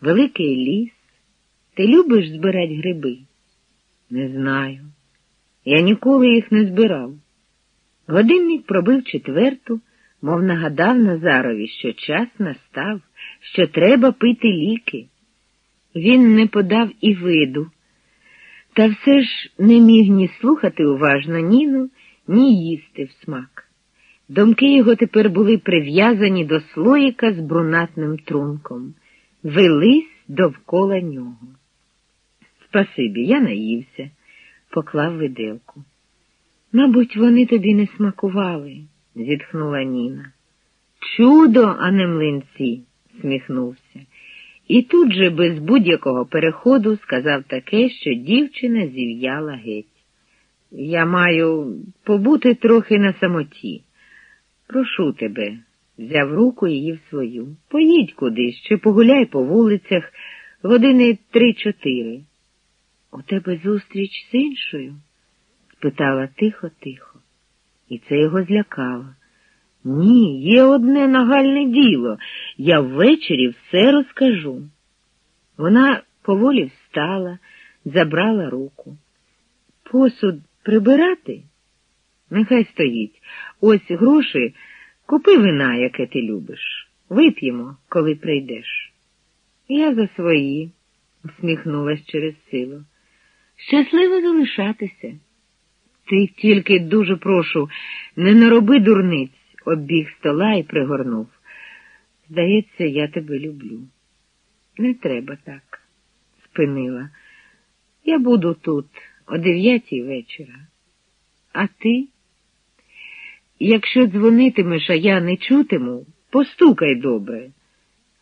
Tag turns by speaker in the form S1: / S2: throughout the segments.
S1: великий ліс. Ти любиш збирати гриби? Не знаю. Я ніколи їх не збирав. Годинник пробив четверту, мов нагадав Назарові, що час настав, що треба пити ліки. Він не подав і виду, та все ж не міг ні слухати уважно Ніну, ні їсти в смак. Думки його тепер були прив'язані до слоїка з брунатним трунком, велись довкола нього. Спасибі, я наївся, поклав виделку. Мабуть, вони тобі не смакували, зітхнула Ніна. Чудо, а не млинці, сміхнувся. І тут же без будь-якого переходу сказав таке, що дівчина зів'яла геть. Я маю побути трохи на самоті. Прошу тебе, взяв руку її в свою. Поїдь кудись, чи погуляй по вулицях години три-чотири. У тебе зустріч з іншою? спитала тихо-тихо. І це його злякало. Ні, є одне нагальне діло. Я ввечері все розкажу. Вона поволі встала, забрала руку. Посуд прибирати? Нехай стоїть. Ось гроші, купи вина, яке ти любиш. Вип'ємо, коли прийдеш. Я за свої, усміхнулась через силу. Щасливо залишатися. Ти тільки дуже прошу, не нароби дурниць, оббіг стола і пригорнув. Здається, я тебе люблю. Не треба так, спинила. Я буду тут о дев'ятій вечора. А ти? Якщо дзвонитимеш, а я не чутиму, постукай добре.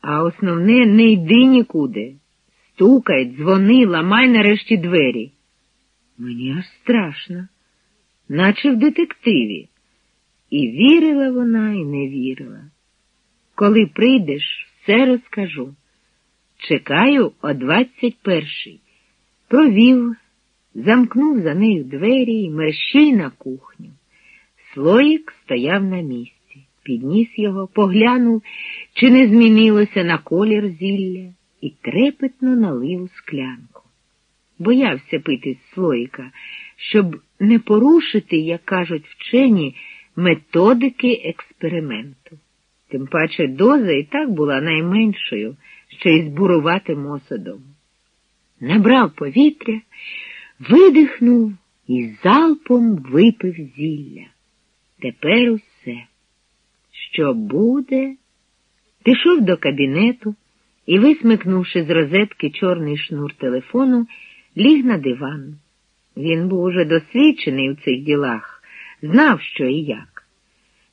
S1: А основне, не йди нікуди. Стукай, дзвони, ламай нарешті двері. Мені аж страшно, наче в детективі. І вірила вона, і не вірила. Коли прийдеш, все розкажу. Чекаю о двадцять перший. Провів, замкнув за нею двері і мерщій на кухню. Слоїк стояв на місці, підніс його, поглянув, чи не змінилося на колір зілля, і трепетно налив склянку. Боявся пити з слоїка, щоб не порушити, як кажуть вчені, методики експерименту. Тим паче доза і так була найменшою, ще й збуруватим осадом. Набрав повітря, видихнув і залпом випив зілля. Тепер усе. Що буде? Пішов до кабінету і, висмикнувши з розетки чорний шнур телефону, ліг на диван. Він був уже досвідчений у цих ділах, знав, що і як.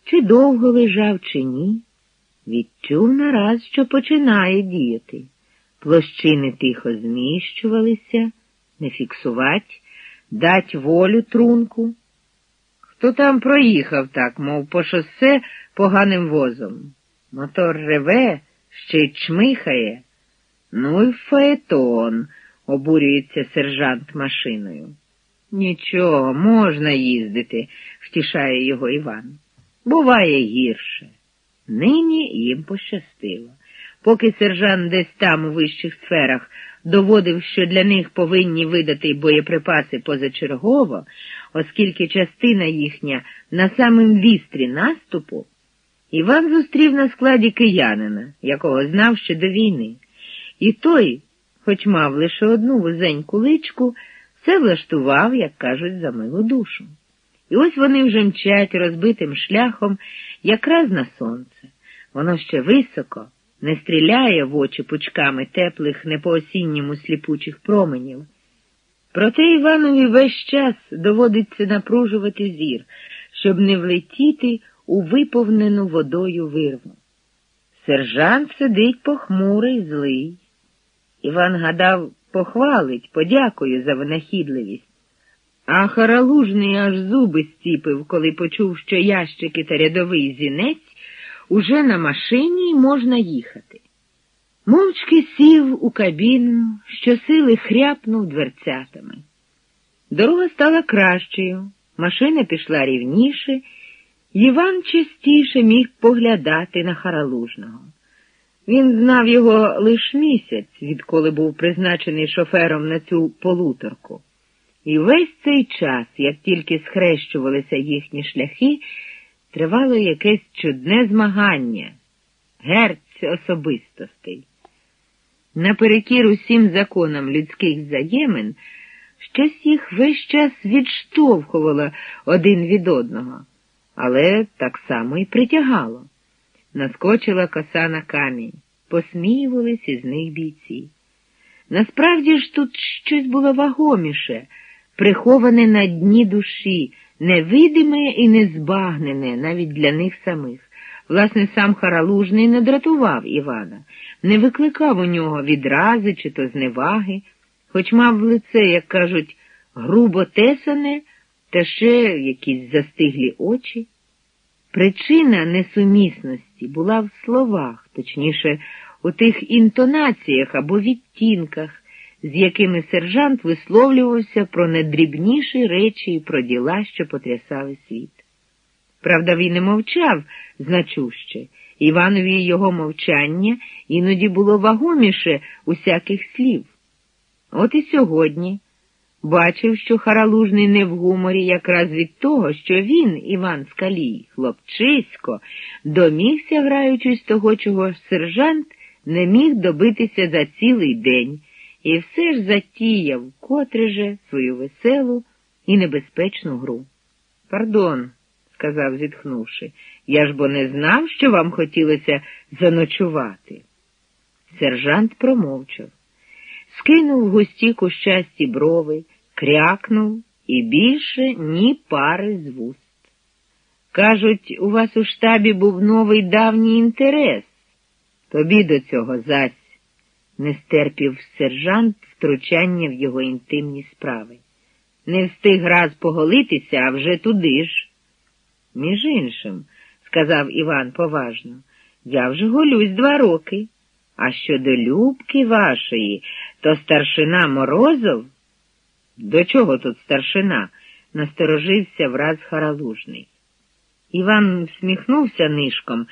S1: Чи довго лежав, чи ні, відчув нараз, що починає діяти. Площини тихо зміщувалися, не фіксувать, дать волю трунку. Хто там проїхав так, мов по шосе поганим возом? Мотор реве, ще й чмихає. Ну й фаетон, обурюється сержант машиною. Нічого, можна їздити, втішає його Іван. Буває гірше. Нині їм пощастило. Поки сержант десь там у вищих сферах доводив, що для них повинні видати боєприпаси позачергово, оскільки частина їхня на самим вістрі наступу, Іван зустрів на складі киянина, якого знав ще до війни. І той, хоч мав лише одну вузеньку личку, все влаштував, як кажуть, за милу душу. І ось вони вже мчать розбитим шляхом якраз на сонце. Воно ще високо, не стріляє в очі пучками теплих, не по осінньому сліпучих променів. Проте Іванові весь час доводиться напружувати зір, щоб не влетіти у виповнену водою вирву. Сержант сидить похмурий, злий. Іван гадав, похвалить, подякує за винахідливість. А Харалужний аж зуби стіпив, коли почув, що ящики та рядовий зінець уже на машині можна їхати. Мовчки сів у кабіну, щосили хряпнув дверцятами. Дорога стала кращою, машина пішла рівніше, Іван частіше міг поглядати на Харалужного. Він знав його лиш місяць, відколи був призначений шофером на цю полуторку. І весь цей час, як тільки схрещувалися їхні шляхи, тривало якесь чудне змагання, герць особистостей. Наперекір усім законам людських взаємин, щось їх весь час відштовхувало один від одного, але так само і притягало. Наскочила коса на камінь, посміювались із них бійці. Насправді ж тут щось було вагоміше, приховане на дні душі, невидиме і незбагнене навіть для них самих. Власне, сам Харалужний не дратував Івана, не викликав у нього відрази чи то зневаги, хоч мав в лице, як кажуть, грубо тесане, та ще якісь застиглі очі. Причина несумісності була в словах, точніше, у тих інтонаціях або відтінках, з якими сержант висловлювався про найдрібніші речі і про діла, що потрясали світ. Правда, він не мовчав значуще, Іванові його мовчання іноді було вагоміше усяких слів. От і сьогодні бачив, що Харалужний не в гуморі якраз від того, що він, Іван Скалій, хлопчисько, домігся, граючись того, чого сержант не міг добитися за цілий день, і все ж затіяв котре же свою веселу і небезпечну гру. Пардон, сказав, зітхнувши, я ж бо не знав, що вам хотілося заночувати. Сержант промовчав, скинув густі кущасті брови, крякнув і більше ні пари з вуст. Кажуть, у вас у штабі був новий давній інтерес. Тобі до цього зась, не стерпів сержант втручання в його інтимні справи. Не встиг раз поголитися, а вже туди ж. Між іншим, сказав Іван поважно, я вже голюсь два роки. А щодо любки вашої, то старшина Морозов. До чого тут старшина? насторожився враз Харалужний. Іван всміхнувся нишком,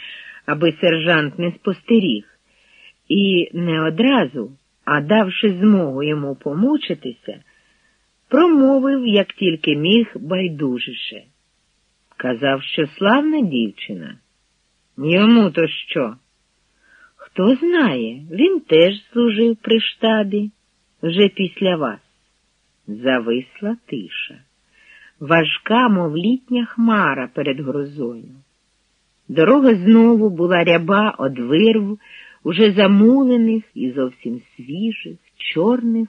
S1: аби сержант не спостеріг, і не одразу, а давши змогу йому помучитися, промовив, як тільки міг, байдужіше. Казав, що славна дівчина. Йому то що? Хто знає, він теж служив при штабі вже після вас. Зависла тиша, важка, мов літня хмара перед грозою. Дорога знову була ряба од вирв, уже замулених і зовсім свіжих, чорних,